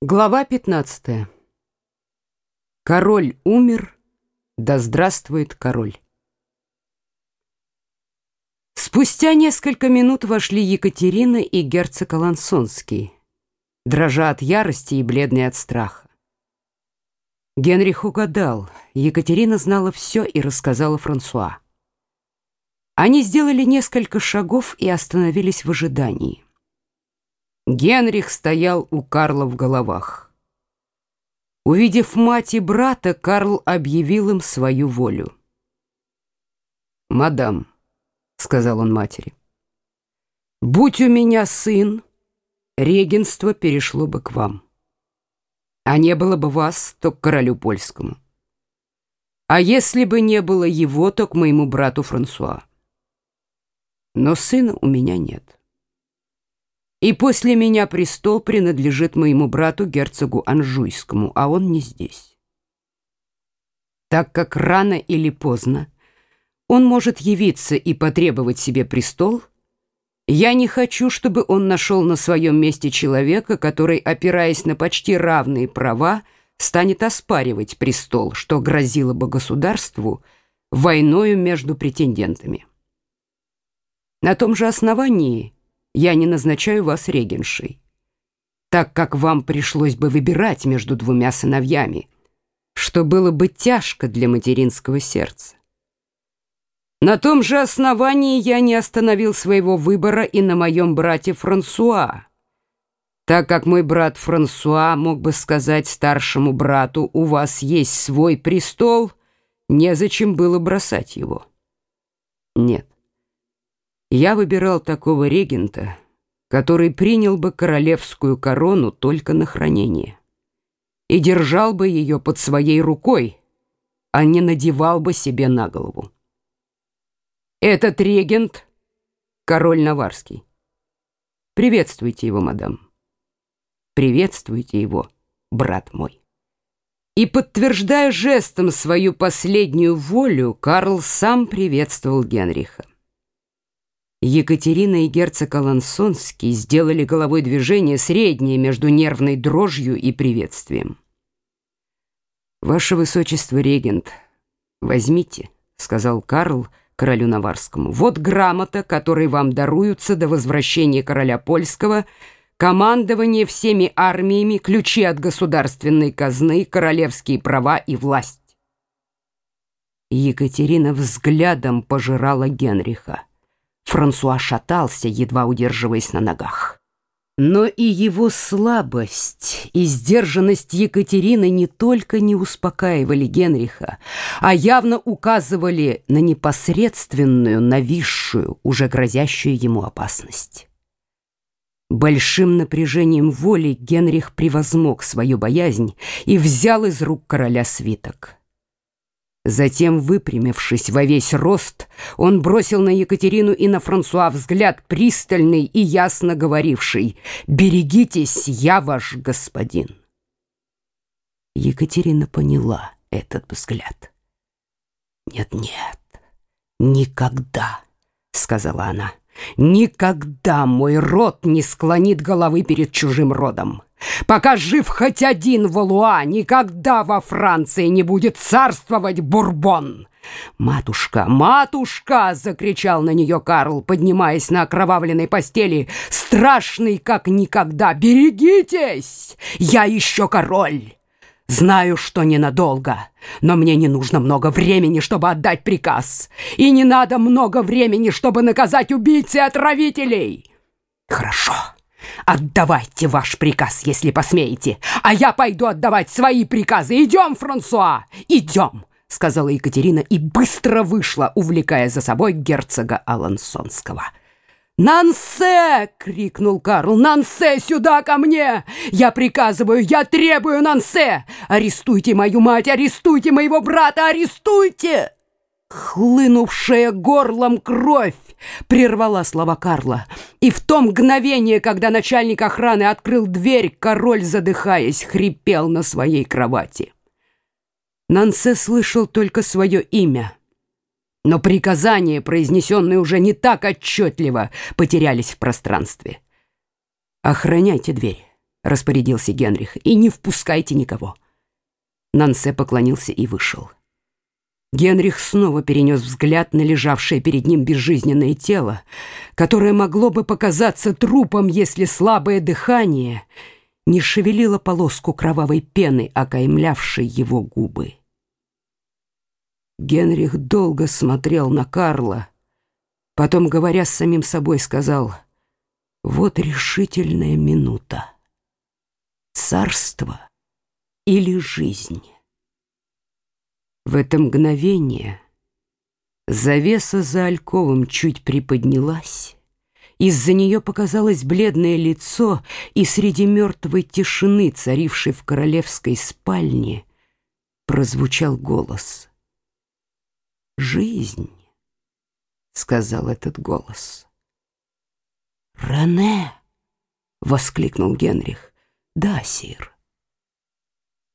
Глава 15. Король умер, да здравствует король. Спустя несколько минут вошли Екатерина и герцог Алансонский, дрожа от ярости и бледный от страха. Генрих угадал, Екатерина знала все и рассказала Франсуа. Они сделали несколько шагов и остановились в ожидании. Генрих стоял у Карла в головах. Увидев мать и брата, Карл объявил им свою волю. «Мадам», — сказал он матери, — «будь у меня сын, регенство перешло бы к вам, а не было бы вас, то к королю польскому. А если бы не было его, то к моему брату Франсуа. Но сына у меня нет». И после меня престол принадлежит моему брату герцогу Анжуйскому, а он не здесь. Так как рано или поздно он может явиться и потребовать себе престол, я не хочу, чтобы он нашел на своем месте человека, который, опираясь на почти равные права, станет оспаривать престол, что грозило бы государству войною между претендентами. На том же основании я не назначаю вас регеншей, так как вам пришлось бы выбирать между двумя сыновьями, что было бы тяжко для материнского сердца. На том же основании я не остановил своего выбора и на моем брате Франсуа, так как мой брат Франсуа мог бы сказать старшему брату, у вас есть свой престол, незачем было бросать его. Нет. Я выбирал такого регента, который принял бы королевскую корону только на хранение и держал бы ее под своей рукой, а не надевал бы себе на голову. Этот регент — король Наварский. Приветствуйте его, мадам. Приветствуйте его, брат мой. И, подтверждая жестом свою последнюю волю, Карл сам приветствовал Генриха. Екатерина и герцог Алансонский сделали головой движение среднее между нервной дрожью и приветствием. «Ваше высочество, регент, возьмите», — сказал Карл королю Наварскому. «Вот грамота, которой вам даруются до возвращения короля польского, командование всеми армиями, ключи от государственной казны, королевские права и власть». Екатерина взглядом пожирала Генриха. Франсуа шатался, едва удерживаясь на ногах. Но и его слабость и сдержанность Екатерины не только не успокаивали Генриха, а явно указывали на непосредственную, нависшую, уже грозящую ему опасность. Большим напряжением воли Генрих превозмог свою боязнь и взял из рук короля свиток. Затем, выпрямившись во весь рост, он бросил на Екатерину и на Франсуа взгляд пристальный и ясно говоривший «Берегитесь, я ваш господин». Екатерина поняла этот взгляд. «Нет-нет, никогда», — сказала она, — «никогда мой род не склонит головы перед чужим родом». Пока жив хоть один Валуа, никогда во Франции не будет царствовать Бурбон. «Матушка, матушка!» — закричал на нее Карл, поднимаясь на окровавленной постели, страшный как никогда. «Берегитесь! Я еще король!» Знаю, что ненадолго, но мне не нужно много времени, чтобы отдать приказ. И не надо много времени, чтобы наказать убийц и отравителей. Хорошо. Отдавайте ваш приказ, если посмеете, а я пойду отдавать свои приказы. Идем, Франсуа, идем, сказала Екатерина и быстро вышла, увлекая за собой герцога Алансонского. «Нансе!» — крикнул Карл. «Нансе, сюда ко мне! Я приказываю, я требую Нансе! Арестуйте мою мать, арестуйте моего брата, арестуйте!» Хлынувшая горлом кровь прервала слова Карла. И в то мгновение, когда начальник охраны открыл дверь, король, задыхаясь, хрипел на своей кровати. Нансе слышал только свое имя. Но приказания, произнесенные уже не так отчетливо, потерялись в пространстве. «Охраняйте дверь», — распорядился Генрих, — «и не впускайте никого». Нансе поклонился и вышел. Генрих снова перенес взгляд на лежавшее перед ним безжизненное тело, которое могло бы показаться трупом, если слабое дыхание не шевелило полоску кровавой пены, окаймлявшей его губы. Генрих долго смотрел на Карла, потом, говоря с самим собой, сказал «Вот решительная минута. Царство или жизнь?» В это мгновение завеса за Альковым чуть приподнялась. Из-за нее показалось бледное лицо, и среди мертвой тишины, царившей в королевской спальне, прозвучал голос. «Жизнь», — сказал этот голос. «Рене!» — воскликнул Генрих. «Да, сир».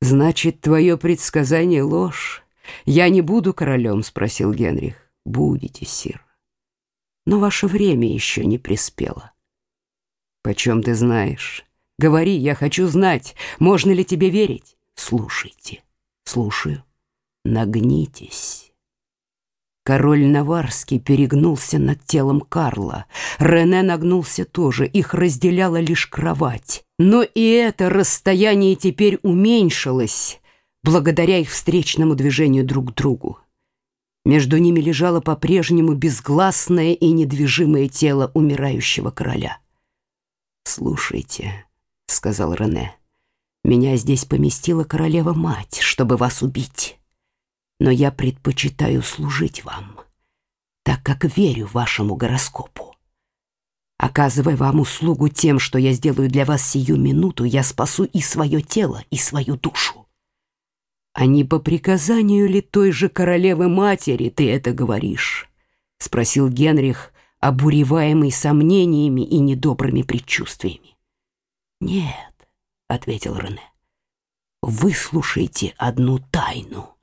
«Значит, твое предсказание — ложь. «Я не буду королем?» — спросил Генрих. «Будете, сир. Но ваше время еще не приспело». «Почем ты знаешь? Говори, я хочу знать, можно ли тебе верить?» «Слушайте, слушаю. Нагнитесь». Король Наварский перегнулся над телом Карла. Рене нагнулся тоже, их разделяла лишь кровать. Но и это расстояние теперь уменьшилось, благодаря их встречному движению друг к другу. Между ними лежало по-прежнему безгласное и недвижимое тело умирающего короля. «Слушайте», — сказал Рене, — «меня здесь поместила королева-мать, чтобы вас убить. Но я предпочитаю служить вам, так как верю вашему гороскопу. Оказывая вам услугу тем, что я сделаю для вас сию минуту, я спасу и свое тело, и свою душу. «А не по приказанию ли той же королевы-матери ты это говоришь?» — спросил Генрих, обуреваемый сомнениями и недобрыми предчувствиями. «Нет», — ответил Рене, — «выслушайте одну тайну».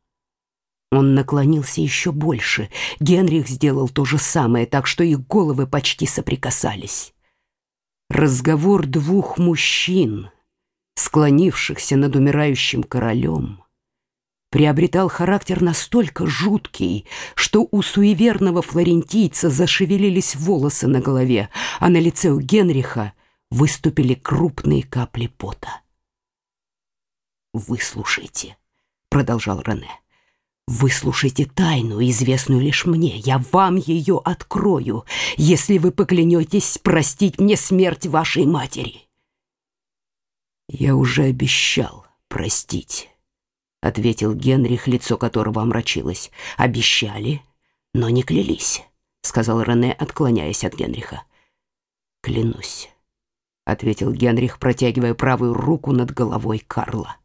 Он наклонился еще больше. Генрих сделал то же самое, так что их головы почти соприкасались. Разговор двух мужчин, склонившихся над умирающим королем, приобретал характер настолько жуткий, что у суеверного флорентийца зашевелились волосы на голове, а на лице у Генриха выступили крупные капли пота. «Выслушайте», — продолжал Рене, — «выслушайте тайну, известную лишь мне. Я вам ее открою, если вы поклянетесь простить мне смерть вашей матери». «Я уже обещал простить». — ответил Генрих, лицо которого омрачилось. «Обещали, но не клялись», — сказал Рене, отклоняясь от Генриха. «Клянусь», — ответил Генрих, протягивая правую руку над головой Карла.